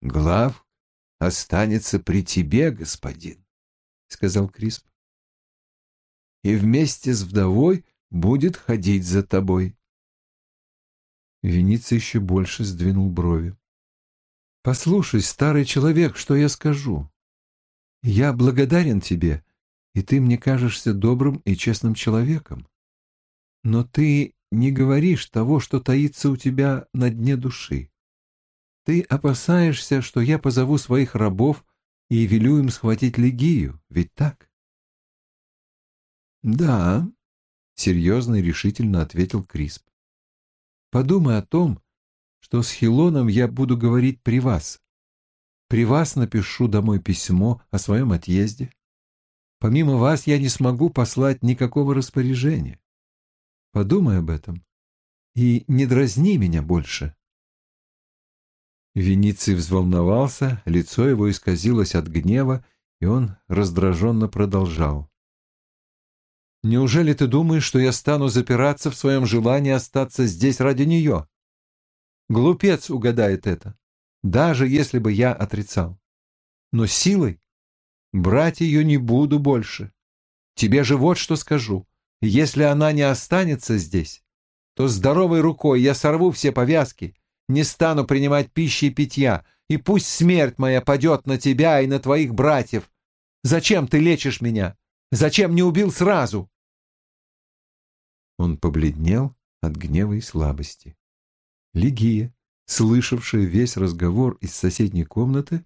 Глав останется при тебе, господин, — сказал Крисп. И вместе с вдовой будет ходить за тобой. Веница еще больше сдвинул брови. «Послушай, старый человек, что я скажу. Я благодарен тебе, и ты мне кажешься добрым и честным человеком. Но ты не говоришь того, что таится у тебя на дне души. Ты опасаешься, что я позову своих рабов и велю им схватить Легию, ведь так? Да, серьезно и решительно ответил Крисп. Подумай о том, что с Хилоном я буду говорить при вас. При вас напишу домой письмо о своем отъезде. Помимо вас я не смогу послать никакого распоряжения. Подумай об этом и не дразни меня больше. Вениций взволновался, лицо его исказилось от гнева, и он раздраженно продолжал. «Неужели ты думаешь, что я стану запираться в своем желании остаться здесь ради нее? Глупец угадает это, даже если бы я отрицал. Но силой брать ее не буду больше. Тебе же вот что скажу. Если она не останется здесь, то здоровой рукой я сорву все повязки не стану принимать пищи и питья, и пусть смерть моя падет на тебя и на твоих братьев. Зачем ты лечишь меня? Зачем не убил сразу?» Он побледнел от гнева и слабости. Лигия, слышавшая весь разговор из соседней комнаты,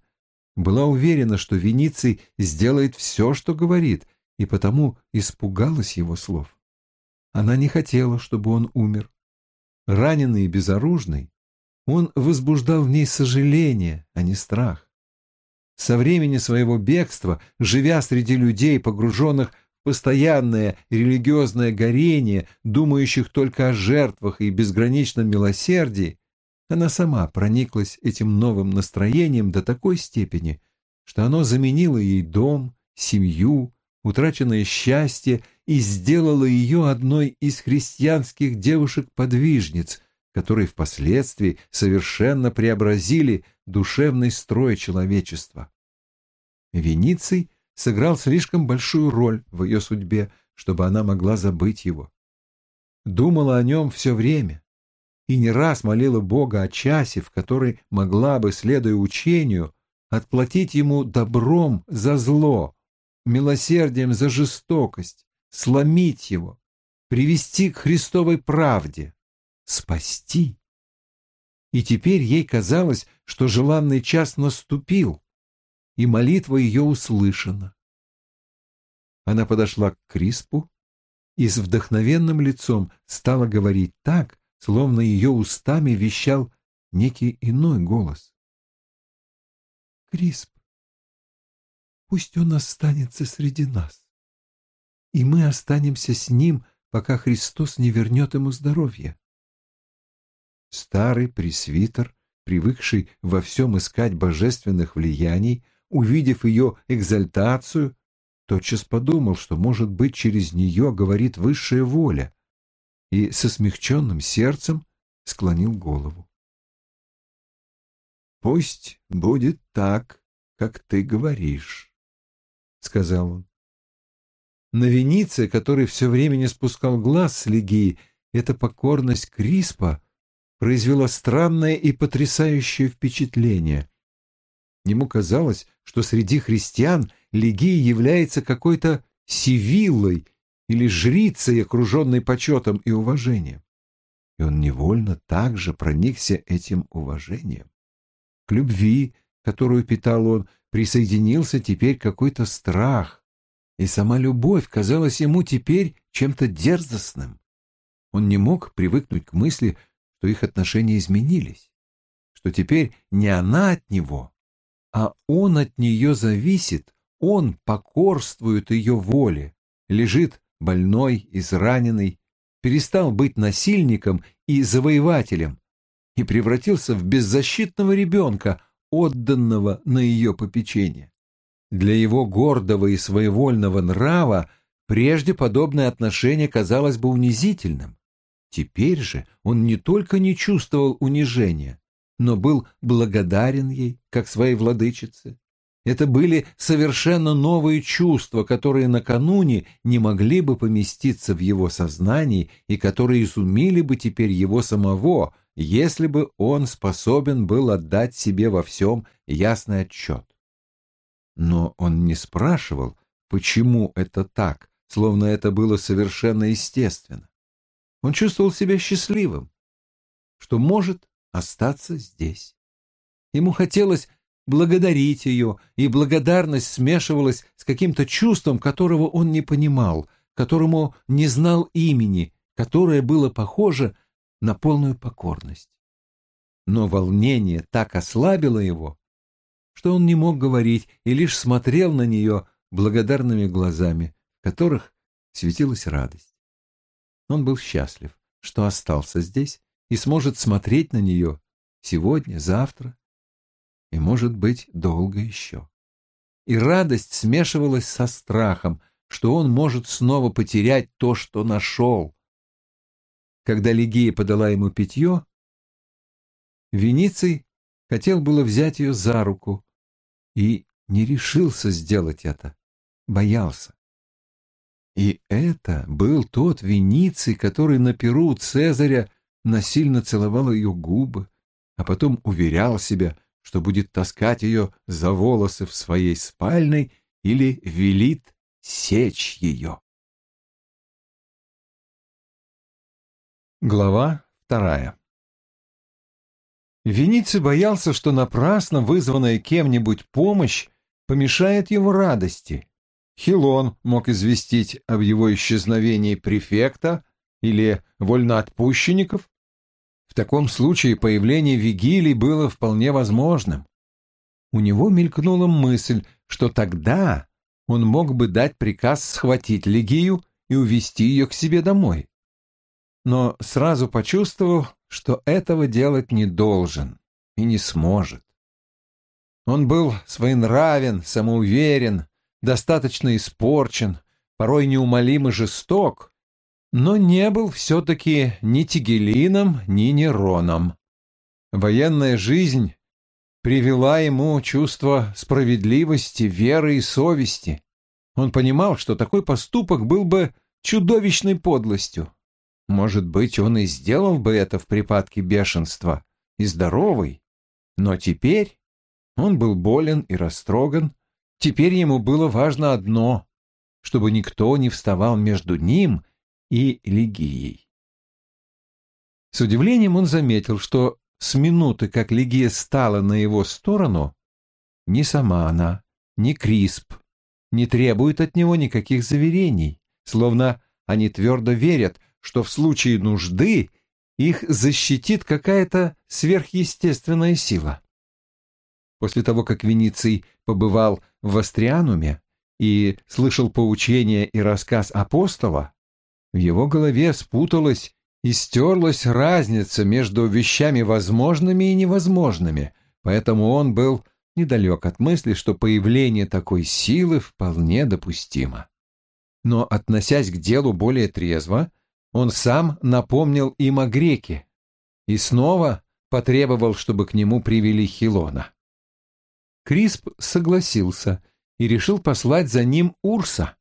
была уверена, что Вениций сделает все, что говорит, и потому испугалась его слов. Она не хотела, чтобы он умер. Раненый и безоружный, он возбуждал в ней сожаление, а не страх. Со времени своего бегства, живя среди людей, погруженных в постоянное религиозное горение, думающих только о жертвах и безграничном милосердии, она сама прониклась этим новым настроением до такой степени, что оно заменило ей дом, семью, утраченное счастье и сделало ее одной из христианских девушек-подвижниц, которые впоследствии совершенно преобразили душевный строй человечества. Вениций сыграл слишком большую роль в ее судьбе, чтобы она могла забыть его. Думала о нем все время и не раз молила Бога о часе, в который могла бы, следуя учению, отплатить ему добром за зло, милосердием за жестокость, сломить его, привести к Христовой правде спасти. И теперь ей казалось, что желанный час наступил, и молитва ее услышана. Она подошла к Криспу и с вдохновенным лицом стала говорить так, словно ее устами вещал некий иной голос. «Крисп, пусть он останется среди нас, и мы останемся с ним, пока Христос не вернет ему здоровье. Старый пресвитер, привыкший во всем искать божественных влияний, увидев ее экзальтацию, тотчас подумал, что, может быть, через нее говорит высшая воля, и со смягченным сердцем склонил голову. «Пусть будет так, как ты говоришь», — сказал он. На Венице, который все время не спускал глаз с Легии, эта покорность Криспа произвела странное и потрясающее впечатление. Ему казалось, что среди христиан Легия является какой-то сивиллой или жрицей, окруженной почетом и уважением. И он невольно также проникся этим уважением. К любви, которую питал он, присоединился теперь какой-то страх, и сама любовь казалась ему теперь чем-то дерзостным. Он не мог привыкнуть к мысли, что их отношения изменились, что теперь не она от него, а он от нее зависит, он покорствует ее воле, лежит больной, израненный, перестал быть насильником и завоевателем и превратился в беззащитного ребенка, отданного на ее попечение. Для его гордого и своевольного нрава прежде подобное отношение казалось бы унизительным. Теперь же он не только не чувствовал унижения, но был благодарен ей, как своей владычице. Это были совершенно новые чувства, которые накануне не могли бы поместиться в его сознании и которые изумили бы теперь его самого, если бы он способен был отдать себе во всем ясный отчет. Но он не спрашивал, почему это так, словно это было совершенно естественно. Он чувствовал себя счастливым, что может остаться здесь. Ему хотелось благодарить ее, и благодарность смешивалась с каким-то чувством, которого он не понимал, которому не знал имени, которое было похоже на полную покорность. Но волнение так ослабило его, что он не мог говорить и лишь смотрел на нее благодарными глазами, в которых светилась радость. Он был счастлив, что остался здесь и сможет смотреть на нее сегодня, завтра и, может быть, долго еще. И радость смешивалась со страхом, что он может снова потерять то, что нашел. Когда Лигия подала ему питье, Вениций хотел было взять ее за руку и не решился сделать это, боялся. И это был тот Вениций, который на перу Цезаря насильно целовал ее губы, а потом уверял себя, что будет таскать ее за волосы в своей спальной или велит сечь ее. Глава вторая Вениций боялся, что напрасно вызванная кем-нибудь помощь помешает его радости. Хилон мог известить об его исчезновении префекта или вольноотпущенников, в таком случае появление Вигилий было вполне возможным. У него мелькнула мысль, что тогда он мог бы дать приказ схватить Легию и увести ее к себе домой. Но сразу почувствовал, что этого делать не должен и не сможет. Он был своенравен, самоуверен, достаточно испорчен, порой неумолимо жесток, но не был все-таки ни Тигелином, ни Нероном. Военная жизнь привела ему чувство справедливости, веры и совести. Он понимал, что такой поступок был бы чудовищной подлостью. Может быть, он и сделал бы это в припадке бешенства, и здоровый. Но теперь он был болен и растроган. Теперь ему было важно одно — чтобы никто не вставал между ним и Лигией. С удивлением он заметил, что с минуты, как Лигия стала на его сторону, ни сама она, ни Крисп не требуют от него никаких заверений, словно они твердо верят, что в случае нужды их защитит какая-то сверхъестественная сила. После того, как Вениций побывал в Астриануме и слышал поучение и рассказ апостола, в его голове спуталась и стерлась разница между вещами возможными и невозможными, поэтому он был недалек от мысли, что появление такой силы вполне допустимо. Но, относясь к делу более трезво, он сам напомнил им о греке и снова потребовал, чтобы к нему привели Хилона. Крисп согласился и решил послать за ним Урса,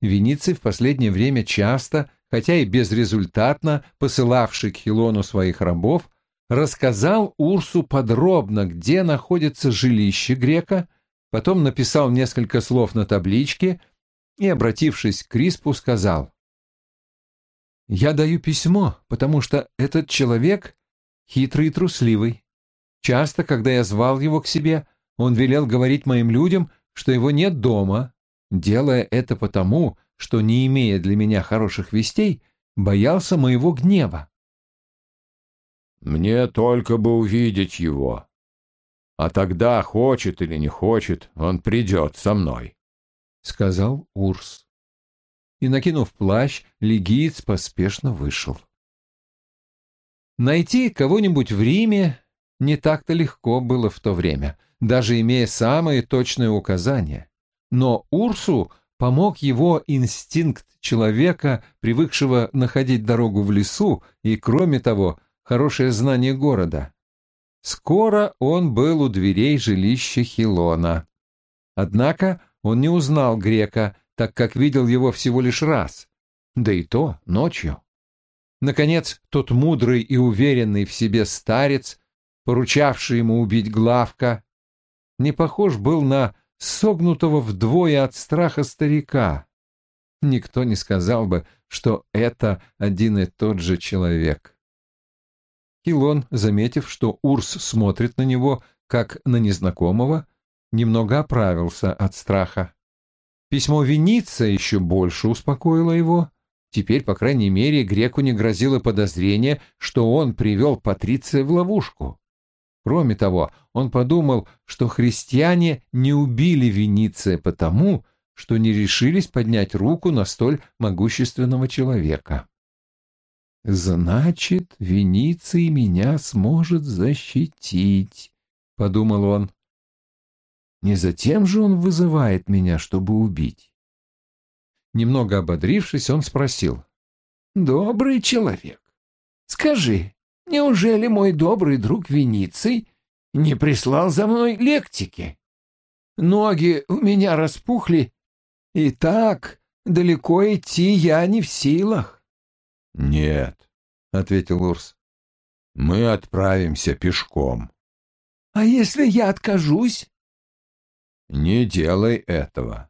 Вениций в последнее время часто, хотя и безрезультатно, посылавший к Хилону своих рабов, рассказал Урсу подробно, где находится жилище грека, потом написал несколько слов на табличке и, обратившись к Криспу, сказал «Я даю письмо, потому что этот человек хитрый и трусливый. Часто, когда я звал его к себе, он велел говорить моим людям, что его нет дома, делая это потому, что, не имея для меня хороших вестей, боялся моего гнева. «Мне только бы увидеть его. А тогда, хочет или не хочет, он придет со мной», — сказал Урс. И, накинув плащ, легиец поспешно вышел. Найти кого-нибудь в Риме не так-то легко было в то время, даже имея самые точные указания но Урсу помог его инстинкт человека, привыкшего находить дорогу в лесу, и, кроме того, хорошее знание города. Скоро он был у дверей жилища Хилона. Однако он не узнал грека, так как видел его всего лишь раз, да и то ночью. Наконец, тот мудрый и уверенный в себе старец, поручавший ему убить Главка, не похож был на согнутого вдвое от страха старика. Никто не сказал бы, что это один и тот же человек. Хилон, заметив, что Урс смотрит на него, как на незнакомого, немного оправился от страха. Письмо Веница еще больше успокоило его. Теперь, по крайней мере, греку не грозило подозрение, что он привел Патриция в ловушку. Кроме того, он подумал, что христиане не убили Вениция потому, что не решились поднять руку на столь могущественного человека. «Значит, Вениций меня сможет защитить», — подумал он. Не затем же он вызывает меня, чтобы убить. Немного ободрившись, он спросил. «Добрый человек, скажи, неужели мой добрый друг Вениций не прислал за мной лектики? Ноги у меня распухли, и так далеко идти я не в силах». «Нет», — ответил Урс, — «мы отправимся пешком». «А если я откажусь?» Не делай этого.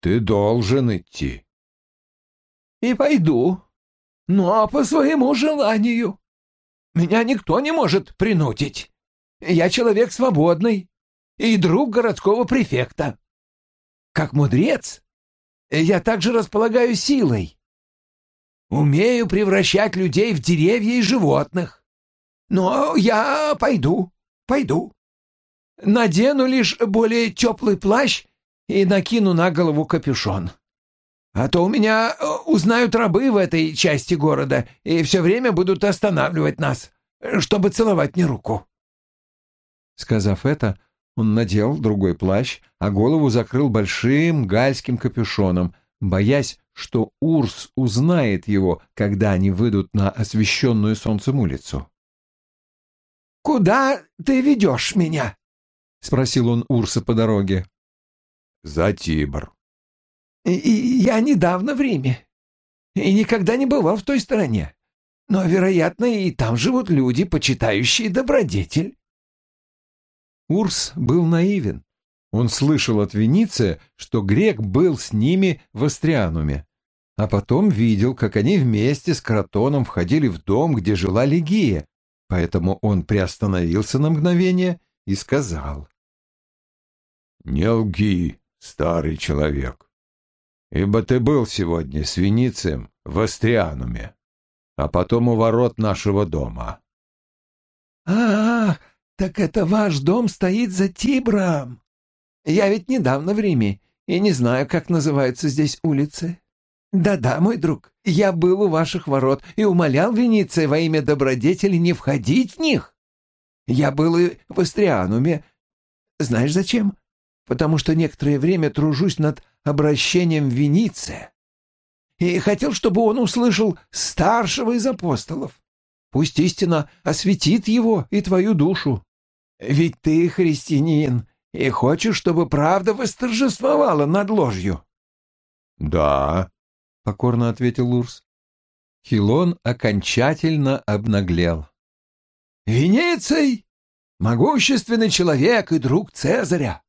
Ты должен идти. И пойду, но по своему желанию. Меня никто не может принудить. Я человек свободный и друг городского префекта. Как мудрец, я также располагаю силой. Умею превращать людей в деревья и животных. Но я пойду, пойду. Надену лишь более теплый плащ и накину на голову капюшон. А то у меня э, узнают рабы в этой части города и все время будут останавливать нас, чтобы целовать мне руку». Сказав это, он надел другой плащ, а голову закрыл большим гальским капюшоном, боясь, что Урс узнает его, когда они выйдут на освещенную солнцем улицу. «Куда ты ведешь меня?» — спросил он Урса по дороге. «За Тибр». И, «Я недавно в Риме и никогда не бывал в той стороне, но, вероятно, и там живут люди, почитающие добродетель». Урс был наивен. Он слышал от Вениция, что грек был с ними в Астриануме, а потом видел, как они вместе с Кротоном входили в дом, где жила Лигия, поэтому он приостановился на мгновение и сказал. Не лги, старый человек, ибо ты был сегодня с Веницием в Астриануме, а потом у ворот нашего дома. А, -а, так это ваш дом стоит за Тибром. Я ведь недавно в Риме и не знаю, как называются здесь улицы. Да-да, мой друг, я был у ваших ворот и умолял Вениция во имя добродетели не входить в них. Я был и в Астриануме. Знаешь зачем? потому что некоторое время тружусь над обращением Вениция и хотел, чтобы он услышал старшего из апостолов. Пусть истина осветит его и твою душу. Ведь ты христианин и хочешь, чтобы правда восторжествовала над ложью. — Да, — покорно ответил Лурс. Хилон окончательно обнаглел. — Венеций — могущественный человек и друг Цезаря.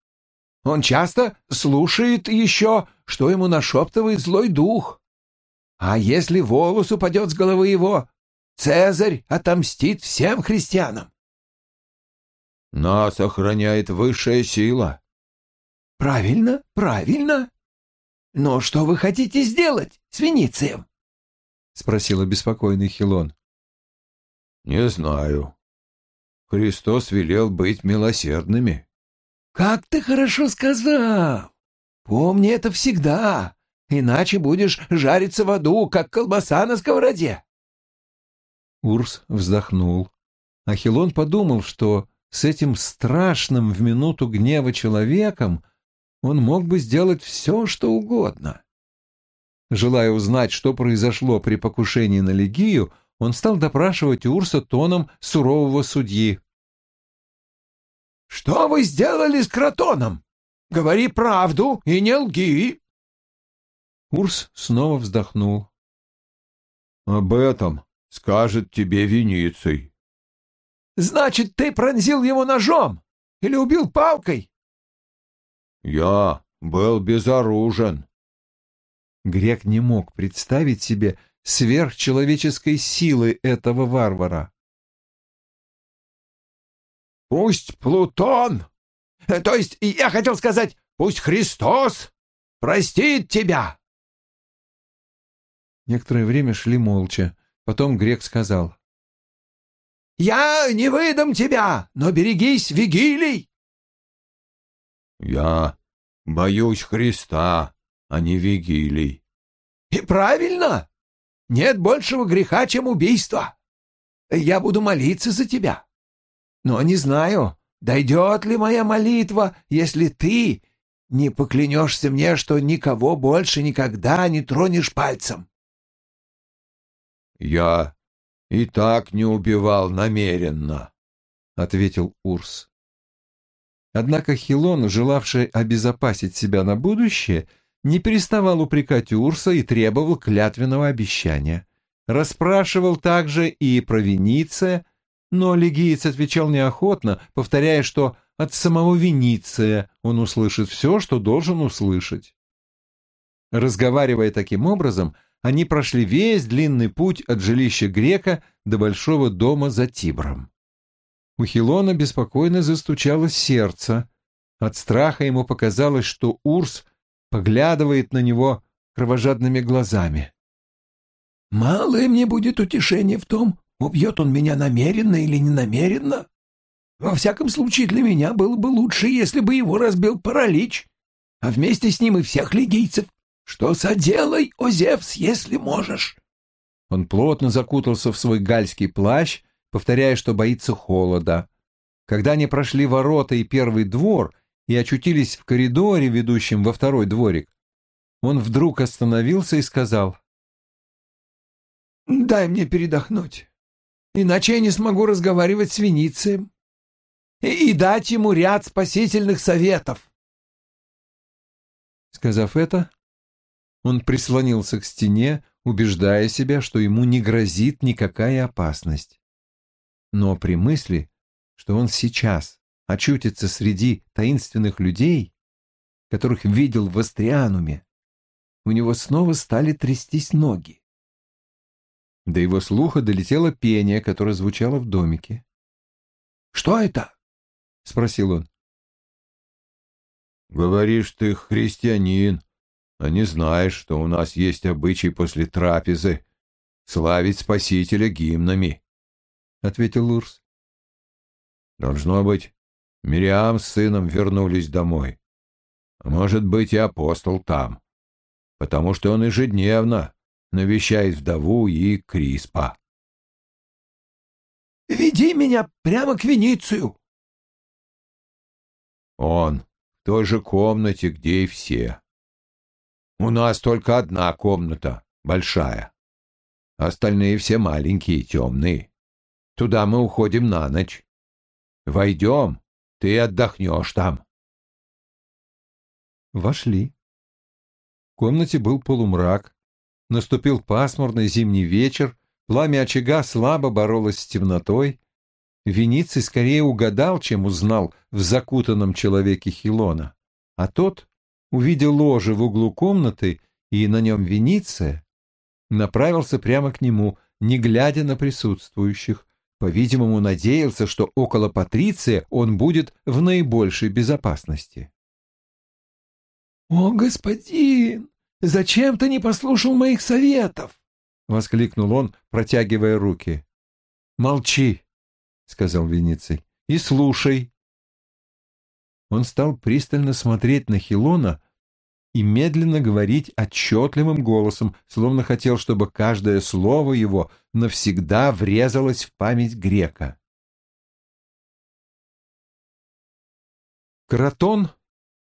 Он часто слушает еще, что ему нашептывает злой дух. А если волос упадет с головы его, Цезарь отомстит всем христианам. Нас охраняет высшая сила. Правильно, правильно. Но что вы хотите сделать с Веницием? Спросил обеспокоенный Хилон. Не знаю. Христос велел быть милосердными. «Как ты хорошо сказал! Помни это всегда, иначе будешь жариться в аду, как колбаса на сковороде!» Урс вздохнул. Ахилон подумал, что с этим страшным в минуту гнева человеком он мог бы сделать все, что угодно. Желая узнать, что произошло при покушении на Легию, он стал допрашивать Урса тоном сурового судьи. Что вы сделали с кротоном? Говори правду и не лги. Урс снова вздохнул. Об этом скажет тебе Вениций. Значит, ты пронзил его ножом или убил палкой? Я был безоружен. Грек не мог представить себе сверхчеловеческой силы этого варвара. Пусть Плутон, э, то есть я хотел сказать, пусть Христос простит тебя. Некоторое время шли молча. Потом грек сказал. «Я не выдам тебя, но берегись вигилий!» «Я боюсь Христа, а не вигилий». «И правильно! Нет большего греха, чем убийство. Я буду молиться за тебя. Но не знаю, дойдет ли моя молитва, если ты не поклянешься мне, что никого больше никогда не тронешь пальцем. «Я и так не убивал намеренно», — ответил Урс. Однако Хилон, желавший обезопасить себя на будущее, не переставал упрекать Урса и требовал клятвенного обещания. Расспрашивал также и про Вениция, но легиец отвечал неохотно, повторяя, что от самого Вениция он услышит все, что должен услышать. Разговаривая таким образом, они прошли весь длинный путь от жилища грека до большого дома за Тибром. У Хилона беспокойно застучало сердце. От страха ему показалось, что Урс поглядывает на него кровожадными глазами. «Малое мне будет утешение в том, убьет он меня намеренно или ненамеренно. Во всяком случае, для меня было бы лучше, если бы его разбил паралич, а вместе с ним и всех легийцев. Что соделай, о Зевс, если можешь?» Он плотно закутался в свой гальский плащ, повторяя, что боится холода. Когда они прошли ворота и первый двор и очутились в коридоре, ведущем во второй дворик, он вдруг остановился и сказал. «Дай мне передохнуть, иначе я не смогу разговаривать с Веницием и, и дать ему ряд спасительных советов». Сказав это, он прислонился к стене, убеждая себя, что ему не грозит никакая опасность. Но при мысли, что он сейчас очутится среди таинственных людей, которых видел в Астриануме, у него снова стали трястись ноги. До его слуха долетело пение, которое звучало в домике. «Что это?» — спросил он. «Говоришь, ты христианин, а не знаешь, что у нас есть обычай после трапезы славить Спасителя гимнами, — ответил Урс. Должно быть, Мириам с сыном вернулись домой. А может быть, и апостол там, потому что он ежедневно навещает вдову и Криспа. «Веди меня прямо к Веницию!» Он в той же комнате, где и все. У нас только одна комната, большая. Остальные все маленькие, темные. Туда мы уходим на ночь. Войдем, ты отдохнешь там. Вошли. В комнате был полумрак. Наступил пасмурный зимний вечер, пламя очага слабо боролось с темнотой. Вениций скорее угадал, чем узнал в закутанном человеке Хилона. А тот увидел ложе в углу комнаты и на нем Вениция, направился прямо к нему, не глядя на присутствующих. По-видимому, надеялся, что около Патриция он будет в наибольшей безопасности. «О, господин, зачем ты не послушал моих советов?» — воскликнул он, протягивая руки. «Молчи», — сказал Вениций, — «и слушай». Он стал пристально смотреть на Хилона и медленно говорить отчетливым голосом, словно хотел, чтобы каждое слово его навсегда врезалось в память грека. Кротон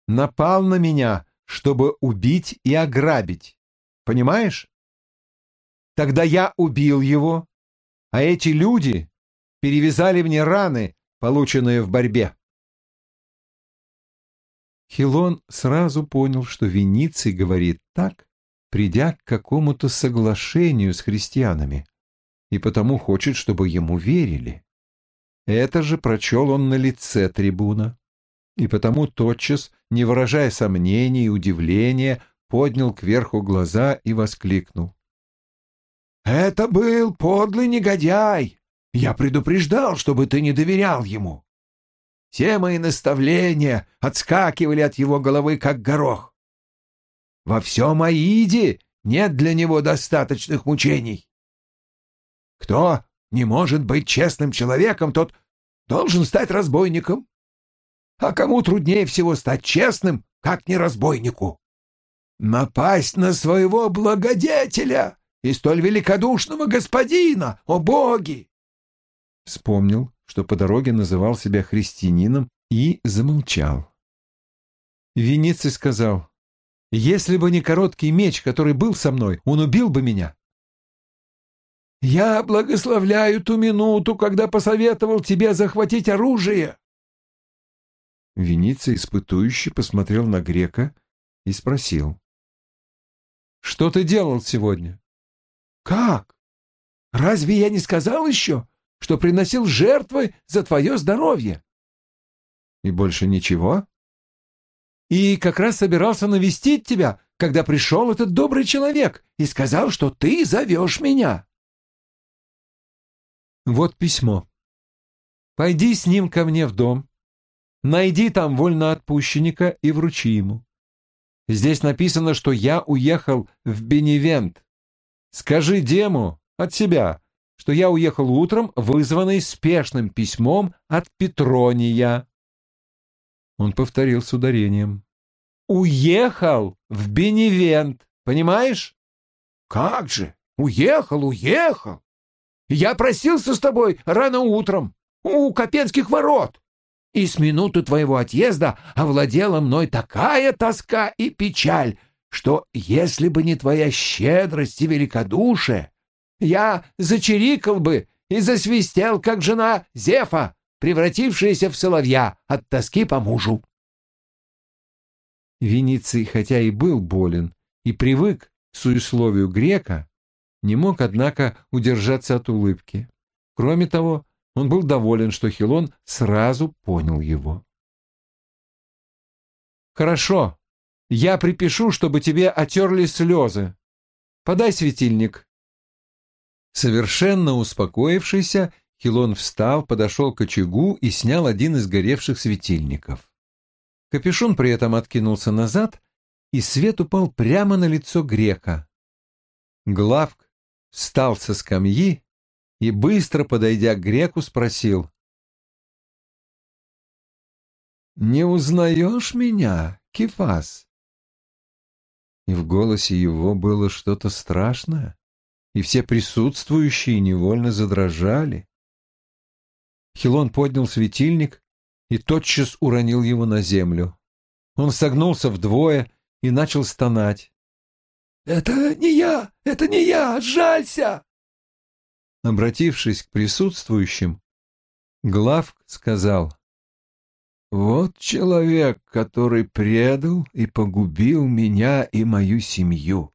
напал на меня, чтобы убить и ограбить. Понимаешь? Тогда я убил его, а эти люди перевязали мне раны, полученные в борьбе. Хилон сразу понял, что Вениций говорит так, придя к какому-то соглашению с христианами, и потому хочет, чтобы ему верили. Это же прочел он на лице трибуна, и потому тотчас, не выражая сомнений и удивления, поднял кверху глаза и воскликнул. «Это был подлый негодяй! Я предупреждал, чтобы ты не доверял ему. Все мои наставления отскакивали от его головы, как горох. Во всем Аиде нет для него достаточных мучений. Кто не может быть честным человеком, тот должен стать разбойником. А кому труднее всего стать честным, как не разбойнику? Напасть на своего благодетеля и столь великодушного господина, о боги! Вспомнил, что по дороге называл себя христианином, и замолчал. Вениций сказал, «Если бы не короткий меч, который был со мной, он убил бы меня». «Я благословляю ту минуту, когда посоветовал тебе захватить оружие». Вениций испытующий посмотрел на грека и спросил, «Что ты делал сегодня?» «Как? Разве я не сказал еще, что приносил жертвы за твое здоровье. И больше ничего? И как раз собирался навестить тебя, когда пришел этот добрый человек и сказал, что ты зовешь меня. Вот письмо. Пойди с ним ко мне в дом, найди там вольноотпущенника и вручи ему. Здесь написано, что я уехал в Беневент. Скажи Дему от себя, что я уехал утром, вызванный спешным письмом от Петрония. Он повторил с ударением. «Уехал в Беневент, понимаешь?» «Как же? Уехал, уехал! Я просился с тобой рано утром у Копенских ворот, и с минуты твоего отъезда овладела мной такая тоска и печаль, что если бы не твоя щедрость и великодушие, я зачирикал бы и засвистел, как жена Зефа, превратившаяся в соловья от тоски по мужу. Вениций, хотя и был болен и привык к суесловию грека, не мог, однако, удержаться от улыбки. Кроме того, он был доволен, что Хилон сразу понял его. «Хорошо, я припишу, чтобы тебе отерли слезы. Подай светильник», Совершенно успокоившийся, Хилон встал, подошел к очагу и снял один из горевших светильников. Капюшон при этом откинулся назад, и свет упал прямо на лицо грека. Главк встал со скамьи и, быстро подойдя к греку, спросил. «Не узнаешь меня, Кефас?» И в голосе его было что-то страшное и все присутствующие невольно задрожали. Хилон поднял светильник и тотчас уронил его на землю. Он согнулся вдвое и начал стонать. «Это не я! Это не я! Жалься!» Обратившись к присутствующим, Главк сказал, «Вот человек, который предал и погубил меня и мою семью.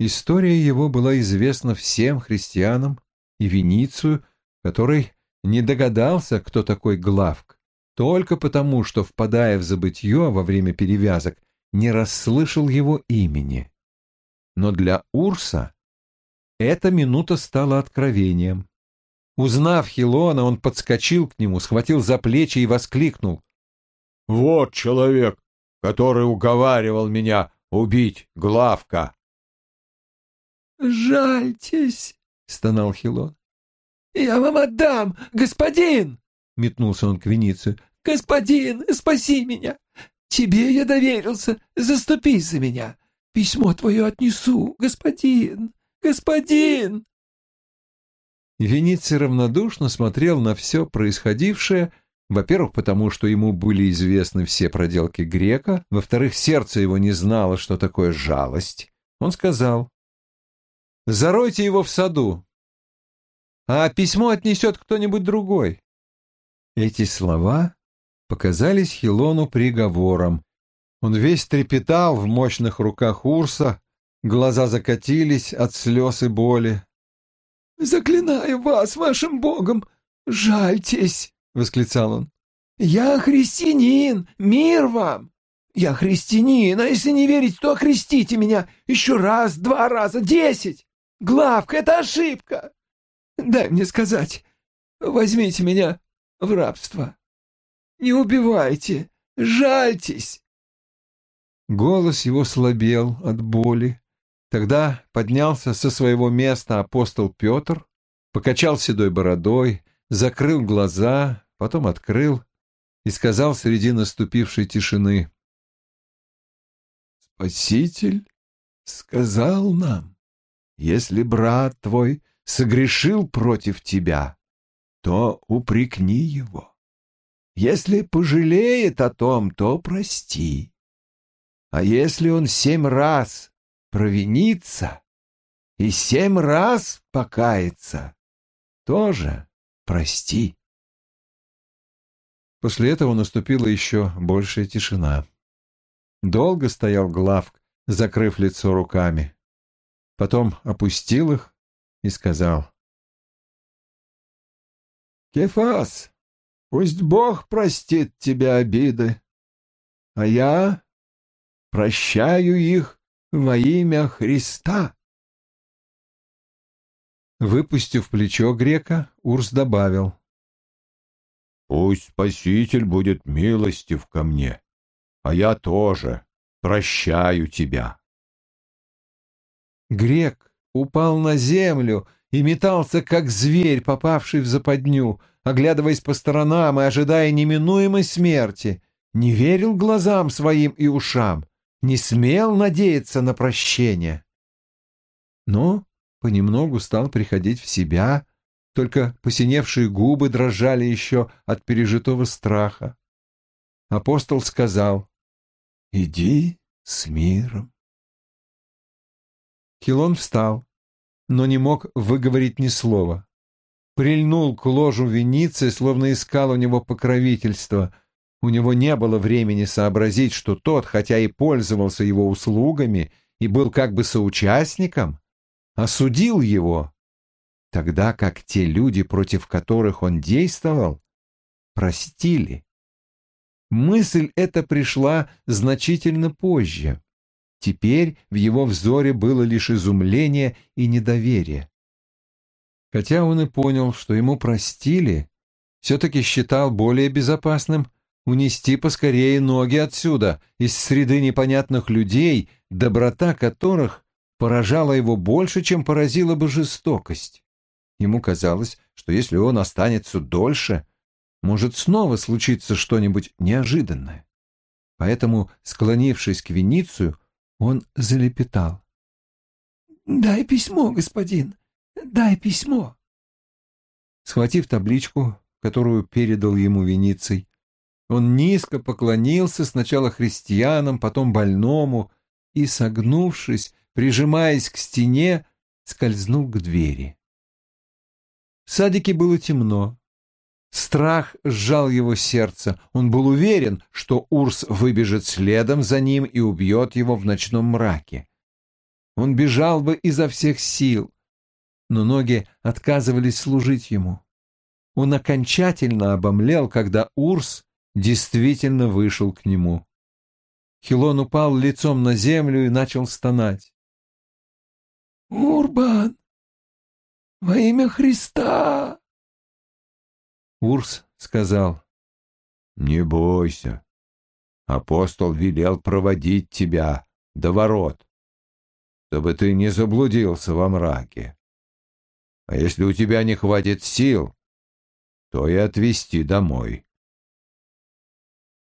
История его была известна всем христианам и Веницию, который не догадался, кто такой Главк, только потому, что, впадая в забытье во время перевязок, не расслышал его имени. Но для Урса эта минута стала откровением. Узнав Хилона, он подскочил к нему, схватил за плечи и воскликнул. «Вот человек, который уговаривал меня убить Главка!» «Жальтесь!» — стонал Хилон. «Я вам отдам, господин!» — метнулся он к Веницию. «Господин, спаси меня! Тебе я доверился, заступись за меня! Письмо твое отнесу, господин! Господин!» Вениций равнодушно смотрел на все происходившее, во-первых, потому что ему были известны все проделки грека, во-вторых, сердце его не знало, что такое жалость. Он сказал, Заройте его в саду, а письмо отнесет кто-нибудь другой. Эти слова показались Хилону приговором. Он весь трепетал в мощных руках Урса, глаза закатились от слез и боли. «Заклинаю вас, вашим богом, жальтесь!» — восклицал он. «Я христианин, мир вам! Я христианин, а если не верить, то окрестите меня еще раз, два раза, десять! Главка, это ошибка! Дай мне сказать, возьмите меня в рабство. Не убивайте, жальтесь!» Голос его слабел от боли. Тогда поднялся со своего места апостол Петр, покачал седой бородой, закрыл глаза, потом открыл и сказал среди наступившей тишины. «Спаситель сказал нам, если брат твой согрешил против тебя, то упрекни его. Если пожалеет о том, то прости. А если он семь раз провинится и семь раз покается, тоже прости. После этого наступила еще большая тишина. Долго стоял Главк, закрыв лицо руками. Потом опустил их и сказал. «Кефас, пусть Бог простит тебе обиды, а я прощаю их во имя Христа». Выпустив плечо грека, Урс добавил. «Пусть Спаситель будет милостив ко мне, а я тоже прощаю тебя». Грек упал на землю и метался, как зверь, попавший в западню, оглядываясь по сторонам и ожидая неминуемой смерти, не верил глазам своим и ушам, не смел надеяться на прощение. Но понемногу стал приходить в себя, только посиневшие губы дрожали еще от пережитого страха. Апостол сказал, «Иди с миром». Хилон встал, но не мог выговорить ни слова. Прильнул к ложу Веницы, словно искал у него покровительства. У него не было времени сообразить, что тот, хотя и пользовался его услугами и был как бы соучастником, осудил его, тогда как те люди, против которых он действовал, простили. Мысль эта пришла значительно позже. Теперь в его взоре было лишь изумление и недоверие. Хотя он и понял, что ему простили, все-таки считал более безопасным унести поскорее ноги отсюда, из среды непонятных людей, доброта которых поражала его больше, чем поразила бы жестокость. Ему казалось, что если он останется дольше, может снова случиться что-нибудь неожиданное. Поэтому, склонившись к Веницию, он залепетал. «Дай письмо, господин, дай письмо». Схватив табличку, которую передал ему Вениций, он низко поклонился сначала христианам, потом больному и, согнувшись, прижимаясь к стене, скользнул к двери. В садике было темно. Страх сжал его сердце. Он был уверен, что Урс выбежит следом за ним и убьет его в ночном мраке. Он бежал бы изо всех сил, но ноги отказывались служить ему. Он окончательно обомлел, когда Урс действительно вышел к нему. Хилон упал лицом на землю и начал стонать. «Урбан! Во имя Христа!» Урс сказал, «Не бойся. Апостол велел проводить тебя до ворот, чтобы ты не заблудился во мраке. А если у тебя не хватит сил, то и отвезти домой».